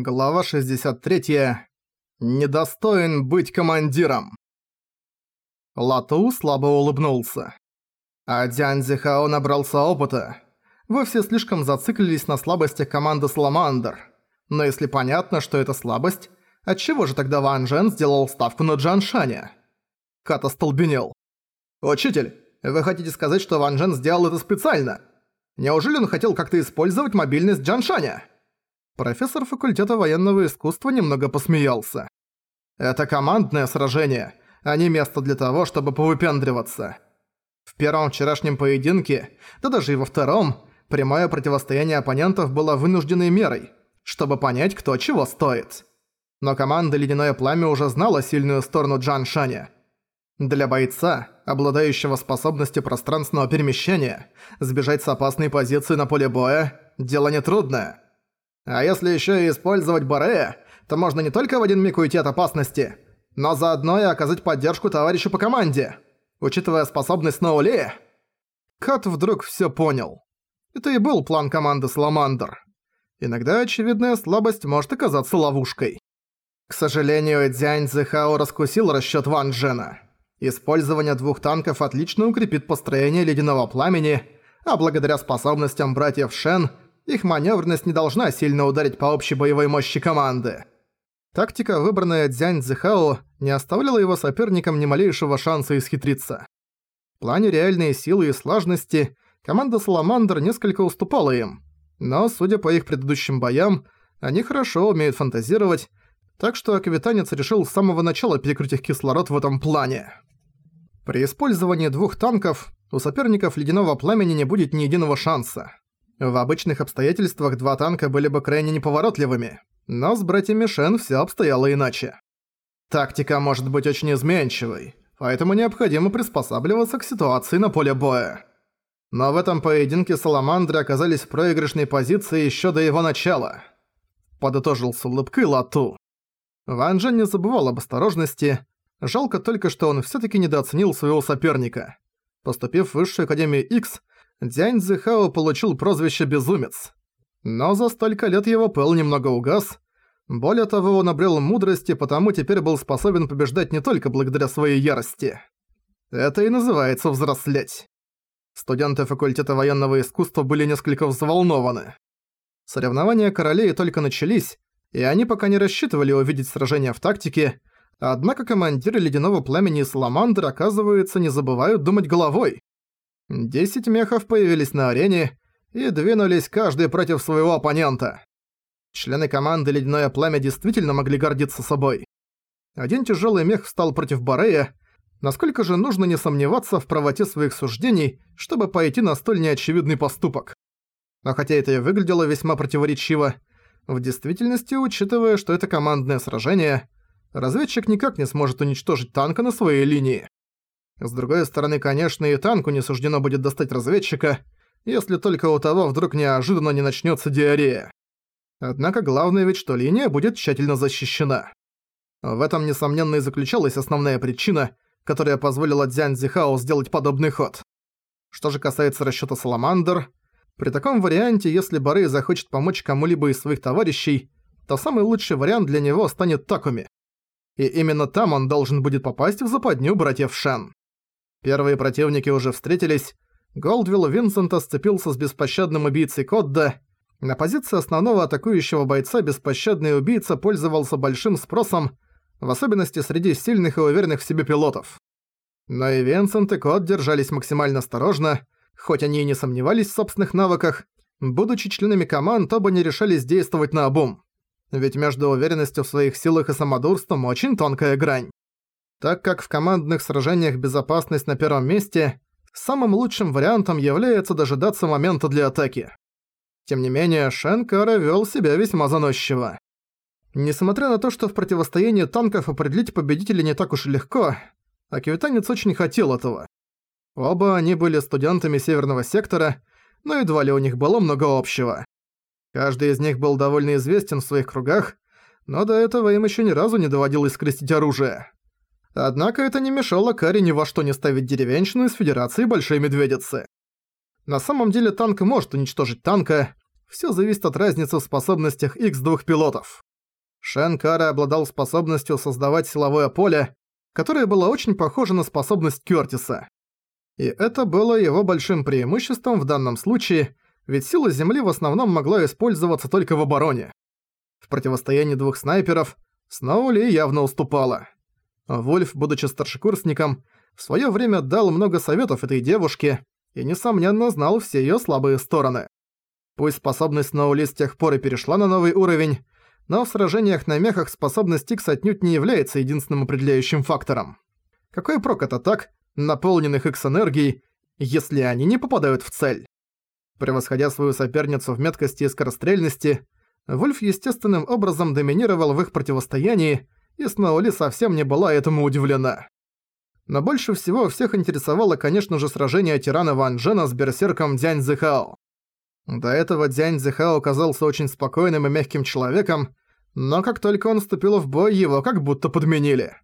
Глава 63. Недостоин быть командиром. Лату слабо улыбнулся. А Дзянь Зихао набрался опыта. Вы все слишком зациклились на слабостях команды Саламандр. Но если понятно, что это слабость, отчего же тогда Ван Джен сделал ставку на Джан Шаня? Ката столбенел. «Учитель, вы хотите сказать, что Ван Джен сделал это специально? Неужели он хотел как-то использовать мобильность Джан Шаня?» Профессор факультета военного искусства немного посмеялся. «Это командное сражение, а не место для того, чтобы повыпендриваться. В первом вчерашнем поединке, да даже и во втором, прямое противостояние оппонентов было вынужденной мерой, чтобы понять, кто чего стоит. Но команда «Ледяное пламя» уже знала сильную сторону Джан Шаня. Для бойца, обладающего способностью пространственного перемещения, сбежать с опасной позиции на поле боя – дело нетрудное. А если еще и использовать Борея, то можно не только в один миг уйти от опасности, но заодно и оказать поддержку товарищу по команде. Учитывая способность Сноули... Кат вдруг все понял. Это и был план команды Саламандр. Иногда очевидная слабость может оказаться ловушкой. К сожалению, Дзянь Зихао раскусил расчет Ван Джена. Использование двух танков отлично укрепит построение ледяного пламени, а благодаря способностям братьев Шен – их маневренность не должна сильно ударить по общей боевой мощи команды. Тактика, выбранная Дзянь Цзэхао, не оставляла его соперникам ни малейшего шанса исхитриться. В плане реальной силы и сложности команда Саламандр несколько уступала им, но, судя по их предыдущим боям, они хорошо умеют фантазировать, так что аквитанец решил с самого начала перекрыть их кислород в этом плане. При использовании двух танков у соперников Ледяного Пламени не будет ни единого шанса. В обычных обстоятельствах два танка были бы крайне неповоротливыми, но с братьями Шен всё обстояло иначе. Тактика может быть очень изменчивой, поэтому необходимо приспосабливаться к ситуации на поле боя. Но в этом поединке Саламандры оказались в проигрышной позиции ещё до его начала. Подытожил с улыбкой Лату. Ван Джен не забывал об осторожности, жалко только, что он всё-таки недооценил своего соперника. Поступив в Высшую Академию X, Дзянь Зихао получил прозвище «Безумец». Но за столько лет его пыл немного угас. Более того, он обрел мудрости, потому теперь был способен побеждать не только благодаря своей ярости. Это и называется взрослеть. Студенты факультета военного искусства были несколько взволнованы. Соревнования королей только начались, и они пока не рассчитывали увидеть сражения в тактике, однако командиры Ледяного Пламени и Саламандр, оказывается, не забывают думать головой. Десять мехов появились на арене и двинулись каждый против своего оппонента. Члены команды «Ледяное пламя» действительно могли гордиться собой. Один тяжелый мех встал против Барея, насколько же нужно не сомневаться в правоте своих суждений, чтобы пойти на столь неочевидный поступок. Но хотя это и выглядело весьма противоречиво, в действительности, учитывая, что это командное сражение, разведчик никак не сможет уничтожить танка на своей линии. С другой стороны, конечно, и танку не суждено будет достать разведчика, если только у того вдруг неожиданно не начнется диарея. Однако главное ведь, что линия будет тщательно защищена. В этом, несомненно, и заключалась основная причина, которая позволила Дзянь Зихао сделать подобный ход. Что же касается расчёта Саламандр, при таком варианте, если Барей захочет помочь кому-либо из своих товарищей, то самый лучший вариант для него станет Такуми. И именно там он должен будет попасть в западню братьев Шен. Первые противники уже встретились. Голдвилл Винсента сцепился с беспощадным убийцей Кодда. На позиции основного атакующего бойца беспощадный убийца пользовался большим спросом, в особенности среди сильных и уверенных в себе пилотов. Но и Винсент и Код держались максимально осторожно, хоть они и не сомневались в собственных навыках, будучи членами команд, оба не решались действовать на обум. Ведь между уверенностью в своих силах и самодурством очень тонкая грань. Так как в командных сражениях безопасность на первом месте, самым лучшим вариантом является дожидаться момента для атаки. Тем не менее, Шенкара вел себя весьма заносчиво. Несмотря на то, что в противостоянии танков определить победителя не так уж и легко, Аквитанец очень хотел этого. Оба они были студентами Северного сектора, но едва ли у них было много общего. Каждый из них был довольно известен в своих кругах, но до этого им еще ни разу не доводилось скрестить оружие. Однако это не мешало Каре ни во что не ставить деревенщину из Федерации Большой Медведицы. На самом деле танк может уничтожить танка, всё зависит от разницы в способностях X двух пилотов. Шен Кара обладал способностью создавать силовое поле, которое было очень похоже на способность Кёртиса. И это было его большим преимуществом в данном случае, ведь сила Земли в основном могла использоваться только в обороне. В противостоянии двух снайперов Сноули явно уступала. Вольф, будучи старшекурсником, в своё время дал много советов этой девушке и, несомненно, знал все её слабые стороны. Пусть способность Сноули с тех пор и перешла на новый уровень, но в сражениях на мехах способность Икс отнюдь не является единственным определяющим фактором. Какой прок это так, наполненных Икс энергией, если они не попадают в цель? Превосходя свою соперницу в меткости и скорострельности, Вульф естественным образом доминировал в их противостоянии, и Сноули совсем не была этому удивлена. Но больше всего всех интересовало, конечно же, сражение тирана Ван Джена с берсерком Дзянь Зихао. До этого Дзянь Зихао казался очень спокойным и мягким человеком, но как только он вступил в бой, его как будто подменили.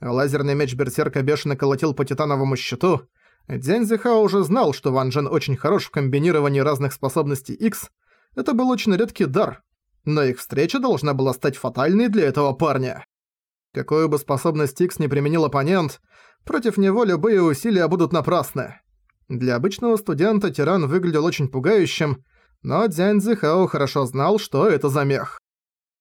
Лазерный меч Берсерка бешено колотил по титановому щиту. Дзянь Зихао уже знал, что Ван Джен очень хорош в комбинировании разных способностей X. Это был очень редкий дар, но их встреча должна была стать фатальной для этого парня. Какую бы способность X не применил оппонент, против него любые усилия будут напрасны. Для обычного студента тиран выглядел очень пугающим, но Дзянь Зихао хорошо знал, что это за мех.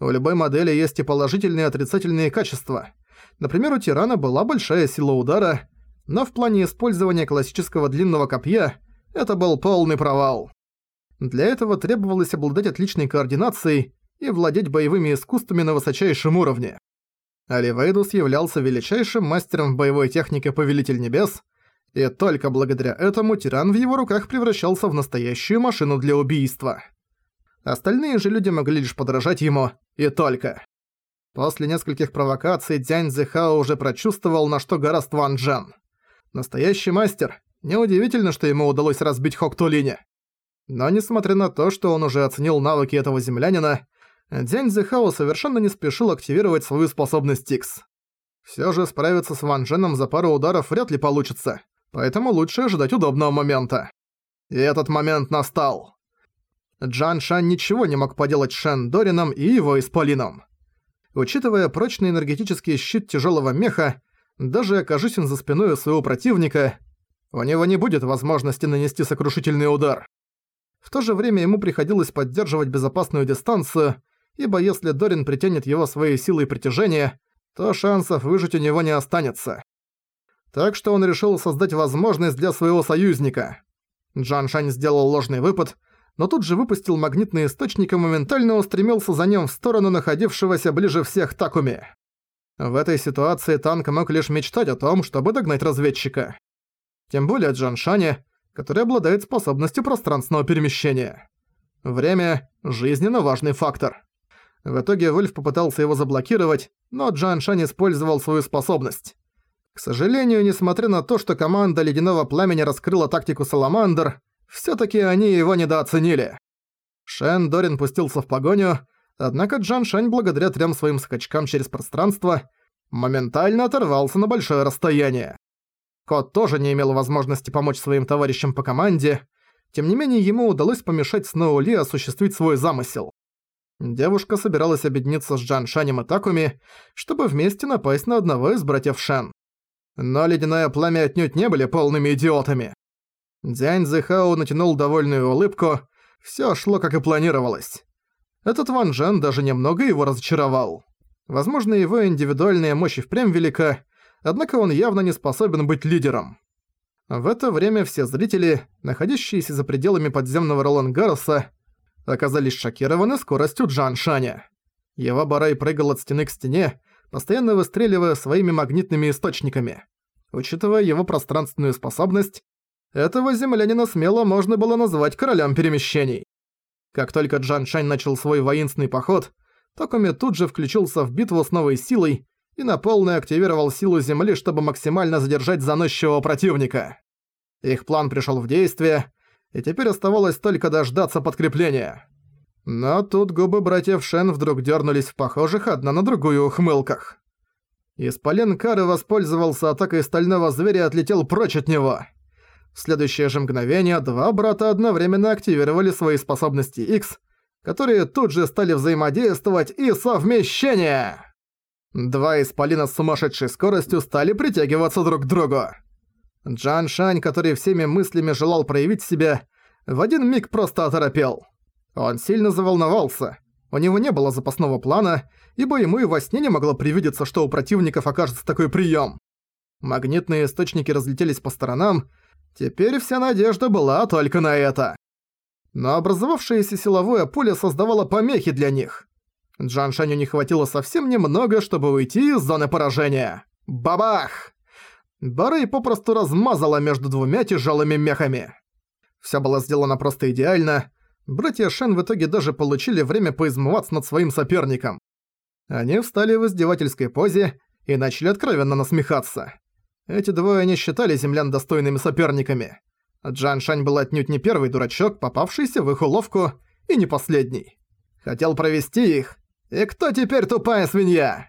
У любой модели есть и положительные и отрицательные качества. Например, у тирана была большая сила удара, но в плане использования классического длинного копья это был полный провал. Для этого требовалось обладать отличной координацией и владеть боевыми искусствами на высочайшем уровне. Аливейдус являлся величайшим мастером боевой техники Повелитель Небес, и только благодаря этому тиран в его руках превращался в настоящую машину для убийства. Остальные же люди могли лишь подражать ему, и только. После нескольких провокаций Дзянь Зихао уже прочувствовал, на что гораст Ван Джен. Настоящий мастер. Неудивительно, что ему удалось разбить Хоктулине. Но несмотря на то, что он уже оценил навыки этого землянина, Дзянь Зихао совершенно не спешил активировать свою способность X. Всё же справиться с Ван Дженом за пару ударов вряд ли получится, поэтому лучше ожидать удобного момента. И этот момент настал. Джан Шан ничего не мог поделать Шен Дорином и его Исполином. Учитывая прочный энергетический щит тяжелого меха, даже окажись он за спиной у своего противника, у него не будет возможности нанести сокрушительный удар. В то же время ему приходилось поддерживать безопасную дистанцию, ибо если Дорин притянет его своей силой притяжения, то шансов выжить у него не останется. Так что он решил создать возможность для своего союзника. Джан Шань сделал ложный выпад, но тут же выпустил магнитный источник и моментально устремился за ним в сторону находившегося ближе всех Такуми. В этой ситуации танк мог лишь мечтать о том, чтобы догнать разведчика. Тем более Джан Шане, который обладает способностью пространственного перемещения. Время – жизненно важный фактор. В итоге Вольф попытался его заблокировать, но Джан Шань использовал свою способность. К сожалению, несмотря на то, что команда Ледяного Пламени раскрыла тактику Саламандр, всё-таки они его недооценили. Шен Дорин пустился в погоню, однако Джан Шань благодаря трем своим скачкам через пространство моментально оторвался на большое расстояние. Кот тоже не имел возможности помочь своим товарищам по команде, тем не менее ему удалось помешать Сноу Ли осуществить свой замысел. Девушка собиралась объединиться с Джан Шанем и Такуми, чтобы вместе напасть на одного из братьев Шан. Но ледяное пламя отнюдь не были полными идиотами. Дзянь Зихао натянул довольную улыбку, всё шло как и планировалось. Этот Ван Джен даже немного его разочаровал. Возможно, его индивидуальная мощь и впрямь велика, однако он явно не способен быть лидером. В это время все зрители, находящиеся за пределами подземного Ролан Гарроса, оказались шокированы скоростью Джан Шаня. Его барай прыгал от стены к стене, постоянно выстреливая своими магнитными источниками. Учитывая его пространственную способность, этого землянина смело можно было назвать королем перемещений. Как только Джан Шань начал свой воинственный поход, Токуми тут же включился в битву с новой силой и на полную активировал силу Земли, чтобы максимально задержать заносчивого противника. Их план пришел в действие, и теперь оставалось только дождаться подкрепления. Но тут губы братьев Шен вдруг дернулись в похожих одна на другую ухмылках. Исполин Кары воспользовался атакой стального зверя и отлетел прочь от него. В следующее же мгновение два брата одновременно активировали свои способности X которые тут же стали взаимодействовать и совмещение. Два исполина с сумасшедшей скоростью стали притягиваться друг к другу. Джан Шань, который всеми мыслями желал проявить себя, в один миг просто оторопел. Он сильно заволновался. У него не было запасного плана, ибо ему и во сне не могло привидеться, что у противников окажется такой прием. Магнитные источники разлетелись по сторонам, теперь вся надежда была только на это. Но образовавшееся силовое поле создавало помехи для них. Джан Шаню не хватило совсем немного, чтобы уйти из зоны поражения. Бабах! Барей попросту размазала между двумя тяжелыми мехами. Всё было сделано просто идеально. Братья Шен в итоге даже получили время поизмываться над своим соперником. Они встали в издевательской позе и начали откровенно насмехаться. Эти двое не считали землян достойными соперниками. Джан Шань был отнюдь не первый дурачок, попавшийся в их уловку, и не последний. Хотел провести их. И кто теперь тупая свинья?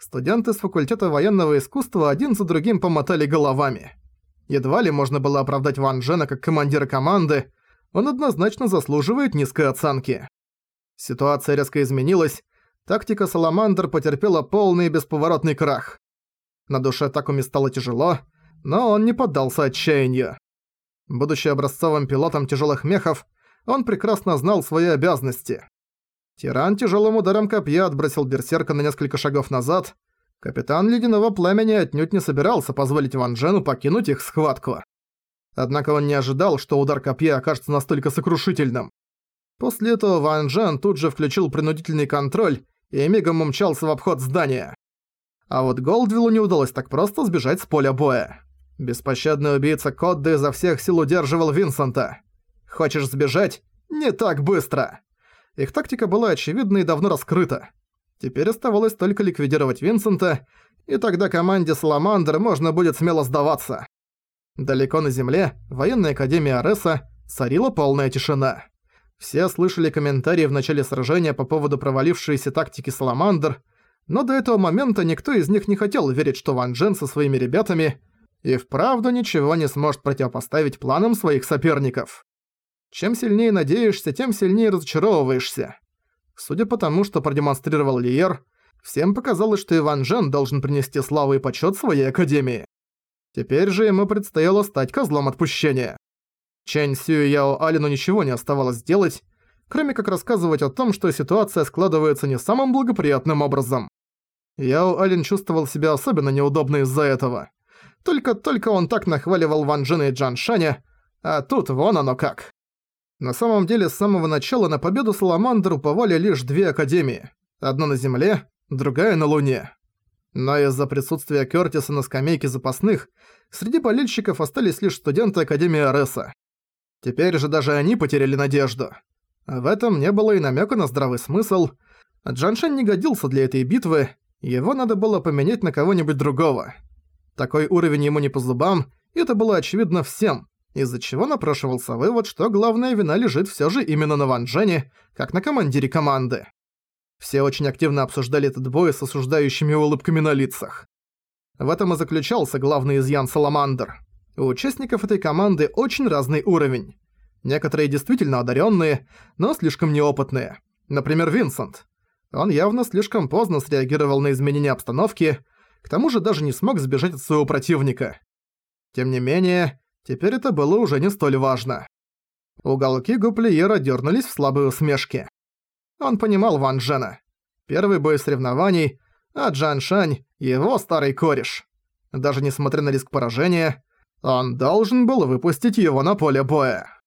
Студенты с факультета военного искусства один за другим помотали головами. Едва ли можно было оправдать Ван Джена как командира команды, он однозначно заслуживает низкой оценки. Ситуация резко изменилась, тактика Саламандр потерпела полный и бесповоротный крах. На душе Такуми стало тяжело, но он не поддался отчаянию. Будучи образцовым пилотом тяжелых мехов, он прекрасно знал свои обязанности. Тиран тяжелым ударом копья отбросил берсерка на несколько шагов назад. Капитан Ледяного Пламени отнюдь не собирался позволить Ван Джену покинуть их схватку. Однако он не ожидал, что удар копья окажется настолько сокрушительным. После этого Ван Джен тут же включил принудительный контроль и мигом умчался в обход здания. А вот Голдвиллу не удалось так просто сбежать с поля боя. Беспощадный убийца Кодда изо всех сил удерживал Винсента. «Хочешь сбежать? Не так быстро!» Их тактика была очевидна и давно раскрыта. Теперь оставалось только ликвидировать Винсента, и тогда команде Саламандр можно будет смело сдаваться. Далеко на земле, в военной академии Ареса, царила полная тишина. Все слышали комментарии в начале сражения по поводу провалившейся тактики Саламандр, но до этого момента никто из них не хотел верить, что Ван Джен со своими ребятами и вправду ничего не сможет противопоставить планам своих соперников. Чем сильнее надеешься, тем сильнее разочаровываешься. Судя по тому, что продемонстрировал Лиер, всем показалось, что Иван Джен должен принести славу и почет своей академии. Теперь же ему предстояло стать козлом отпущения. Чэнь и Яо Алину ничего не оставалось делать, кроме как рассказывать о том, что ситуация складывается не самым благоприятным образом. Яо Алин чувствовал себя особенно неудобно из-за этого. Только-только он так нахваливал Ван Джена и Джан Шаня, а тут вон оно как. На самом деле, с самого начала на победу Саламандр уповали лишь две академии. Одна на Земле, другая на Луне. Но из-за присутствия Кёртиса на скамейке запасных, среди болельщиков остались лишь студенты Академии Ареса. Теперь же даже они потеряли надежду. В этом не было и намека на здравый смысл. Джаншен не годился для этой битвы, его надо было поменять на кого-нибудь другого. Такой уровень ему не по зубам, и это было очевидно всем, из-за чего напрашивался вывод, что главная вина лежит всё же именно на Ван Джене, как на командире команды. Все очень активно обсуждали этот бой с осуждающими улыбками на лицах. В этом и заключался главный изъян Саламандр. У участников этой команды очень разный уровень. Некоторые действительно одаренные, но слишком неопытные. Например, Винсент. Он явно слишком поздно среагировал на изменение обстановки, к тому же даже не смог сбежать от своего противника. Тем не менее, теперь это было уже не столь важно. Уголки губ Лиера дернулись в слабой усмешке. Он понимал Ван Джена. Первый бой соревнований, а Джан Шань – его старый кореш. Даже несмотря на риск поражения, он должен был выпустить его на поле боя.